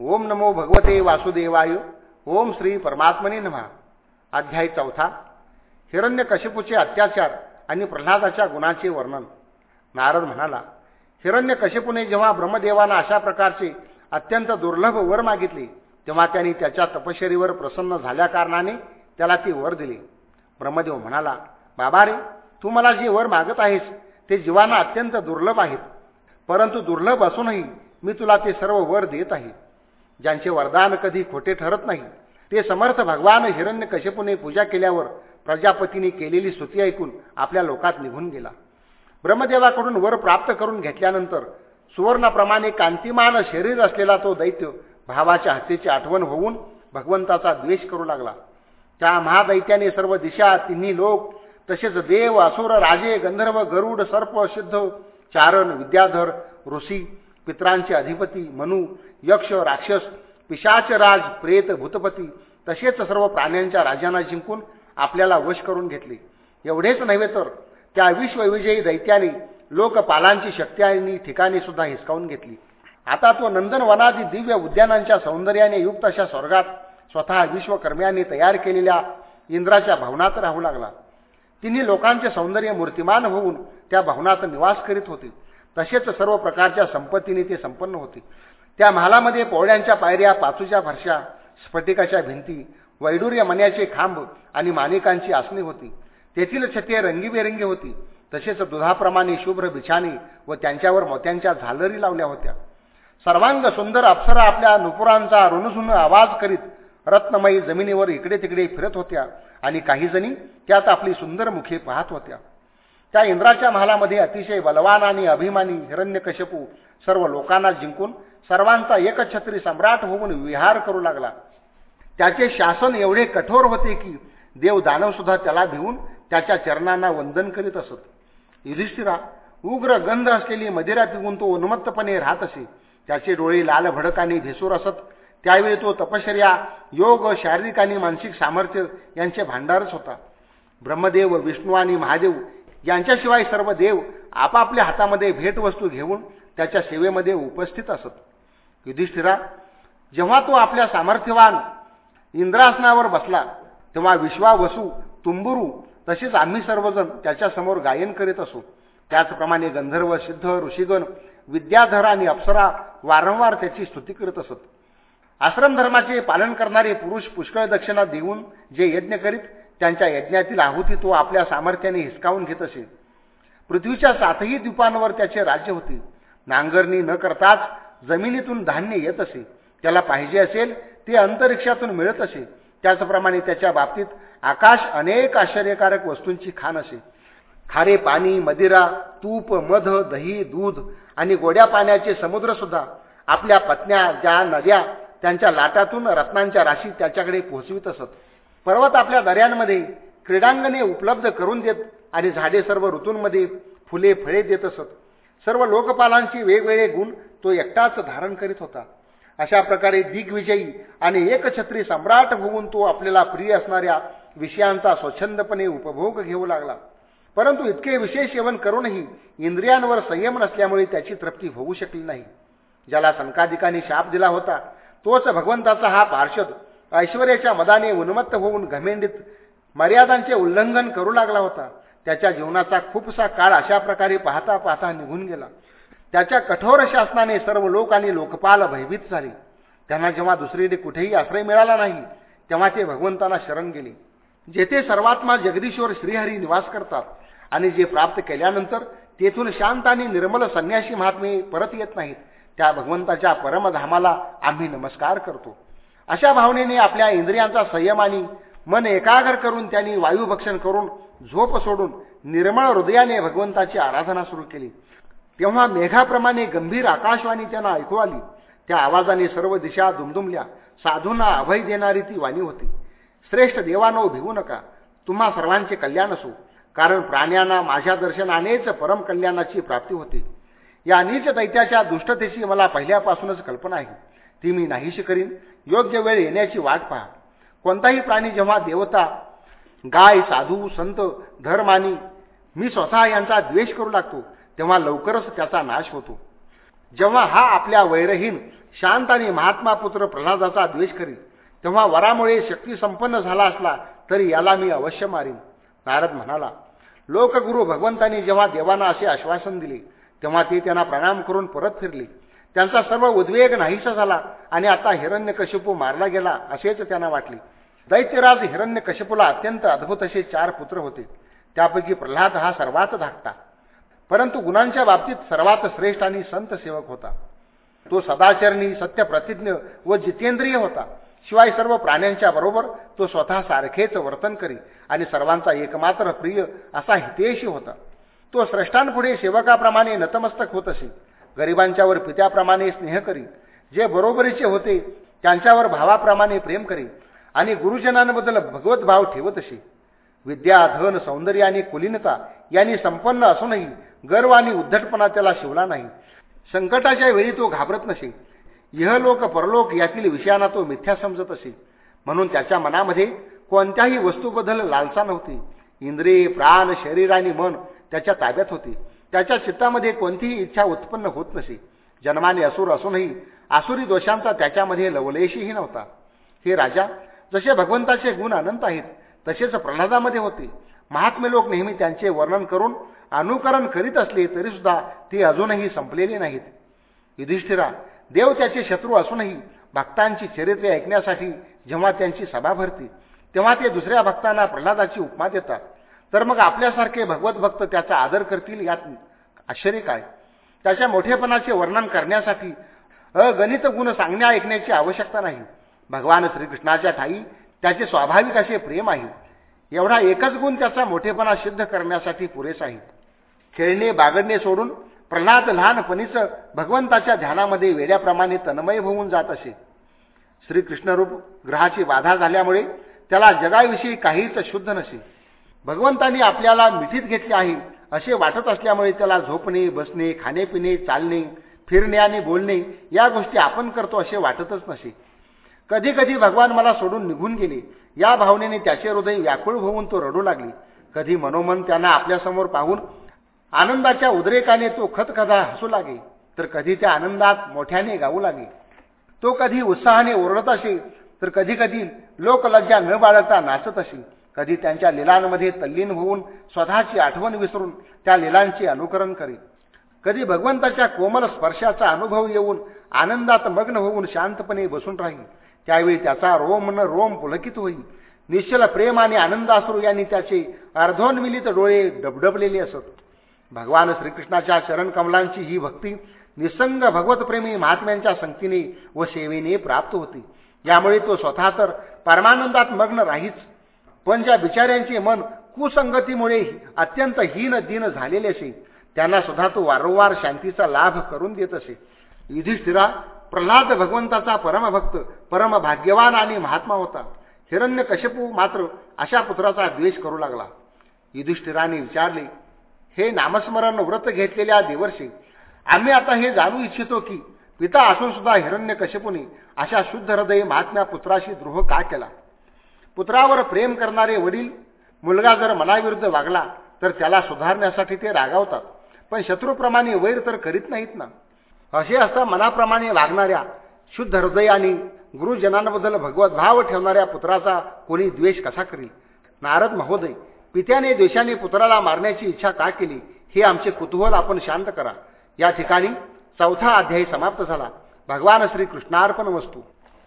ओम नमो भगवते वासुदेवाय. ओम श्री परमात्मने नमः. अध्याय चौथा. हिरण्य कशिपूचे अत्याचार आणि प्रल्हादाच्या गुणाचे वर्णन. नारद म्हणाला हिरण्य कशिपूने जेव्हा ब्रह्मदेवानं अशा प्रकारचे अत्यंत दुर्लभ वर मागितले तेव्हा त्यांनी त्याच्या तपश्चरीवर प्रसन्न झाल्याकारणाने त्याला ती वर दिली. ब्रह्मदेव म्हणाला बाबा रे तू मला जे वर मागत आहेस ते जीवांना अत्यंत दुर्लभ आहेत. परंतु दुर्लभ असूनही मी तुला ते सर्व वर देत आहे. ज्यांचे वरदान कधी खोटे ठरत नाही ते समर्थ भगवान हिरण्य कश्यपूने पूजा केल्यावर प्रजापतीने केलेली स्तुती ऐकून आपल्या लोकात निघून गेला. ब्रह्मदेवाकडून वर प्राप्त करून घेतल्यानंतर सुवर्णाप्रमाणे कांतिमान शरीर असलेला तो दैत्य भावाच्या हत्येची आठवण होऊन भगवंताचा द्वेष करू लागला. त्या महादैत्याने सर्व दिशा तिन्ही लोक तसेच देव असुर राजे गंधर्व गरुड सर्प सिद्ध चारण विद्याधर ऋषी पित्रांचे अधिपती मनु यक्ष राक्षस पिशाचराज प्रेत भूतपती तसेच सर्व प्राण्यांच्या राजांना जिंकून आपल्याला वश करून घेतले. एवढेच नव्हे तर त्या विश्वविजयी दैत्याने लोकपालांची शक्ती आणि ठिकाणी सुद्धा हिसकावून घेतली. आता तो नंदनवनादी दिव्य उद्यानांच्या सौंदर्याने युक्त अशा स्वर्गात स्वतः विश्वकर्म्यांनी तयार केलेल्या इंद्राच्या भवनात राहू लागला. तिन्ही लोकांचे सौंदर्य मूर्तिमान होऊन त्या भवनात निवास करीत होते. तसेच सर्व प्रकारच्या संपत्तीने ते संपन्न होते. त्या महालामध्ये पोळ्यांच्या पायऱ्या पाचूच्या फरशा स्फटिकाच्या भिंती वैडूर्य मण्याचे खांब आणि मानिकांची आसनी होती. तेथील छते रंगीबेरंगी होती. तसेच दुधाप्रमाणे शुभ्र बिछाने व त्यांच्यावर मोत्यांच्या झालरी लावल्या होत्या. सर्वांग सुंदर अप्सरा आपल्या नुपुरांचा ऋणझुन आवाज करीत रत्नमयी जमिनीवर इकडे तिकडे फिरत होत्या आणि काही जणी त्यात आपली सुंदर मुखे पाहत होत्या. त्या इंद्राच्या महालामध्ये अतिशय बलवान आणि अभिमानी हिरण्यकशपू सर्व लोकांना जिंकून सर्वांचा एकछत्री सम्राट होऊन विहार करू लागला. त्याचे शासन एवढे कठोर होते की देव दानवसुद्धा त्याला भिवून त्याच्या चरणांना वंदन करीत असत. युधिष्ठिरा उग्र गंध असलेली मदिरा पिऊन तो उन्मत्तपणे राहत असे. त्याचे डोळे लाल भडक आणि भेसूर असत. त्यावेळी तो तपश्चर्या योग शारीरिक आणि मानसिक सामर्थ्य यांचे भांडारच होता. ब्रह्मदेव विष्णू आणि महादेव यांच्याशिवाय सर्व देव आपापल्या हातामध्ये भेटवस्तू घेऊन त्याच्या सेवेमध्ये उपस्थित असत. युधिष्ठिरा जेव्हा तो आपल्या सामर्थ्यवान इंद्रासनावर बसला तेव्हा विश्वावसू तुंबुरू तसेच आम्ही सर्वजण त्याच्यासमोर गायन करीत असू. त्याचप्रमाणे गंधर्व सिद्ध ऋषीगण विद्याधर आणि अप्सरा वारंवार त्याची स्तुती करत असत. आश्रमधर्माचे पालन करणारे पुरुष पुष्कळ दक्षिणा देऊन जे यज्ञ करीत त्यांच्या यज्ञातील आहुती तो आपल्या सामर्थ्याने हिसकावून घेत असे. पृथ्वीच्या सातही द्वीपांवर त्याचे राज्य होते. नांगरणी न करताच जमिनीतून धान्य येत असे. त्याला पाहिजे असेल ते अंतरिक्षातून मिळत असे. त्याचप्रमाणे त्याच्या बाबतीत आकाश अनेक आश्चर्यकारक वस्तूंची खाण असे. खारे पाणी मदिरा तूप मध दही दूध आणि गोड्या पाण्याचे समुद्र सुद्धा आपल्या पत्न्या ज्या नद्या त्यांच्या लाटातून रत्नांच्या राशी त्याच्याकडे पोहोचवित असत. पर्वत आपल्या दऱ्यांमध्ये क्रीडांगणे उपलब्ध करून देत आणि झाडे सर्व ऋतूंमध्ये फुले फळे देत असत. सर्व लोकपालांची वेगवेगळे गुण तो एकटाच धारण करीत होता. अशा प्रकारे दिग्विजयी आणि एकछत्री सम्राट होऊन तो आपल्याला प्रिय असणाऱ्या विषयांचा स्वच्छंदपणे उपभोग घेऊ लागला. परंतु इतके विशेष सेवन करूनही इंद्रियांवर संयम नसल्यामुळे त्याची तृप्ती होऊ शकली नाही. ज्याला संकाधिकांनी शाप दिला होता तोच भगवंताचा हा पार्षद ऐश्वर्याच्या मदाने उन्मत्त होऊन घमेंडीत मर्यादांचे उल्लंघन करू लागला होता. त्याच्या जीवनाचा खूपसा काळ अशा प्रकारे पाहता पाहता निघून गेला. त्याच्या कठोर शासनाने सर्व लोक आणि लोकपाल भयभीत झाले. त्यांना जेव्हा दुसरीकडे कुठेही आश्रय मिळाला नाही तेव्हा ते भगवंतांना शरण गेले. जेथे सर्वात्मा जगदीश्वर श्रीहरी निवास करतात आणि जे प्राप्त केल्यानंतर तेथून शांत आणि निर्मल संन्यासी महात्मे परत येत नाहीत त्या भगवंताच्या परमधामाला आम्ही नमस्कार करतो. अशा भावनेने आपल्या इंद्रियांचा संयम आणि मन एकाग्र करून त्यांनी वायुभक्षण करून झोप सोडून निर्मळ हृदयाने भगवंताची आराधना सुरू केली. तेव्हा मेघाप्रमाणे गंभीर आकाशवाणी त्यांना ऐकू आली. त्या आवाजाने सर्व दिशा दुमदुमल्या. साधूंना अभय देणारी ती वाणी होती. श्रेष्ठ देवानो भिवू नका. तुम्हा सर्वांचे कल्याण असो. कारण प्राण्यांना माझ्या दर्शनानेच परम कल्याणाची प्राप्ती होते. या नीच दैत्याच्या दुष्टतेची मला पहिल्यापासूनच कल्पना आहे. ती मी नाहीशी करीन. योग्य वेळ येण्याची वाट पहा. कोणताही प्राणी जेव्हा देवता गाय साधू संत धर्मानी मी स्वतः यांचा द्वेष करू लागतो तेव्हा लवकरच त्याचा नाश होतो. जेव्हा हा आपल्या वैरहीन शांत आणि महात्मा पुत्र प्रल्हादाचा द्वेष करी तेव्हा वरामुळे शक्ती संपन्न झाला असला तरी याला मी अवश्य मारीन. नारद म्हणाला लोकगुरु भगवंतांनी जेव्हा देवांना असे आश्वासन दिले तेव्हा ते त्यांना प्रणाम करून परत फिरले. त्यांचा सर्व उद्वेग नाहीसा झाला आणि आता हिरण्यकशिपू मारला गेला असेच त्यांना वाटले. दैत्यराज हिरण्यकशिपूला अत्यंत अद्भुत असे चार पुत्र होते. त्यापैकी प्रल्हाद हा सर्वात धाकटा. परंतु गुणांच्या बाबतीत सर्वात श्रेष्ठ आणि संत सेवक होता. तो सदाचरणी सत्यप्रतिज्ञ व जितेंद्रिय होता. शिवाय सर्व प्राण्यांच्या बरोबर तो स्वतः सारखेच वर्तन करी आणि सर्वांचा एकमात्र प्रिय असा हितेशी होता. तो श्रेष्ठांपुढे सेवकाप्रमाणे नतमस्तक होत असे. गरिबांच्यावर पित्याप्रमाणे स्नेह करी जे बरोबरीचे होते त्यांच्यावर भावाप्रमाणे प्रेम करी आणि गुरुजनांबद्दल भगवत भाव ठेवत असे. विद्या धन सौंदर्य आणि कुलीनता यांनी संपन्न असूनही गर्व आणि उद्धटपणा त्याला शिवला नाही. संकटाच्या वेळी तो घाबरत नसे. इहलोक परलोक यातील विषयांना तो मिथ्या समजत असे. म्हणून त्याच्या मनामध्ये कोणत्याही वस्तूबद्दल लालसा नव्हती. इंद्रिय प्राण शरीर आणि मन त्याच्या ताब्यात होते. त्याच्या चित्तामध्ये कोणतीही इच्छा उत्पन्न होत नसे. जन्माने असुर असूनही आसुरी दोषांचा त्याच्यामध्ये लवलेशही नव्हता. हे राजा जसे भगवंताचे गुण अनंत आहेत तसेच प्रल्हादामध्ये होते. महात्मे लोक नेहमी त्यांचे वर्णन करून अनुकरण करीत असले तरीसुद्धा ते अजूनही संपलेले नाहीत. युधिष्ठिरा देव त्याचे शत्रू असूनही भक्तांची चरित्रे ऐकण्यासाठी जेव्हा त्यांची सभा भरते तेव्हा ते दुसऱ्या भक्तांना प्रल्हादाची उपमा देतात. तर मग आपल्यासारखे भगवत भक्त त्याचा आदर करतील यात आश्चर्य काय? त्याच्या मोठेपणाचे वर्णन करण्यासाठी अगणित गुण सांगण्या ऐकण्याची आवश्यकता नाही. भगवान श्रीकृष्णाच्या ठाई त्याचे स्वाभाविक असे प्रेम आहे. एवढा एकच गुण त्याचा मोठेपणा सिद्ध करण्यासाठी पुरेसा आहे. खेळणे बागडणे सोडून प्रल्हाद लहानपणीच भगवंताच्या ध्यानामध्ये वेड्याप्रमाणे तन्मय होऊन जात असे. श्रीकृष्णरूप ग्रहाची बाधा झाल्यामुळे त्याला जगाविषयी काहीच शुद्ध नसे. भगवंतांनी आपल्याला मिठीत घेतले आहे. असे वाटत असल्यामुळे त्याला झोपणे बसणे खाणेपिणे चालणे फिरणे आणि बोलणे या गोष्टी आपण करतो असे वाटतच नसे. कधी कधी भगवान मला सोडून निघून गेले. या भावनेने त्याचे हृदय व्याकुळ होऊन तो रडू लागले. कधी मनोमन त्यांना आपल्यासमोर पाहून आनंदाच्या उद्रेकाने तो खतखदा हसू लागे तर कधी त्या आनंदात मोठ्याने गाऊ लागे तो कधी उत्साहाने ओरडत असे. तर कधी कधी लोकलज्जा न बाळगता नाचत असे. कधी त्यांच्या लिलांमध्ये तल्लीन होऊन स्वतःची आठवण विसरून त्या लिलांचे अनुकरण करीत कधी भगवंताच्या कोमल स्पर्शाचा अनुभव येऊन आनंदात मग्न होऊन शांतपणे बसून राहील त्यावेळी त्याचा रोम न रोम पुलकित होईल. निश्चल प्रेम आणि आनंदाश्रू यांनी त्याचे अर्धोन्मिलित डोळे डबडबलेले असत. भगवान श्रीकृष्णाच्या चरणकमलांची ही भक्ती निसंग भगवतप्रेमी महात्म्यांच्या संगतीने व सेवेने प्राप्त होती. यामुळे तो स्वतः तर परमानंदात मग्न राहीच. पण ज्या बिचाऱ्यांचे मन कुसंगतीमुळे अत्यंत हीन दिन झालेले असे. त्यांना सुद्धा तो वारंवार शांतीचा लाभ करून देत असे. युधिष्ठिरा प्रल्हाद भगवंताचा परमभक्त परम भाग्यवान आणि महात्मा होता. हिरण्य कशपू मात्र अशा पुत्राचा द्वेष करू लागला. युधिष्ठिराने विचारले हे नामस्मरण व्रत घेतलेल्या देवर्षी आम्ही आता हे जाणू इच्छितो की पिता असून सुद्धा हिरण्य कशपुने अशा शुद्ध हृदय महात्म्या पुत्राशी द्रोह का केला? पुत्रावर प्रेम करणारे वडील मुलगा जर मनाविरुद्ध वागला तर त्याला सुधारण्यासाठी ते रागावतात. पण शत्रूप्रमाणे वैर तर करीत नाहीत ना. असे असता मनाप्रमाणे वागणाऱ्या शुद्ध हृदय आणि गुरुजनांबद्दल भगवत भाव ठेवणाऱ्या पुत्राचा कोणी द्वेष कसा करील? नारद महोदय पित्याने द्वेषाने पुत्राला मारण्याची इच्छा का केली? हे आमचे कुतूहल आपण शांत करा. या ठिकाणी चौथा अध्यायी समाप्त झाला. भगवान श्रीकृष्णार्पण वस्तू.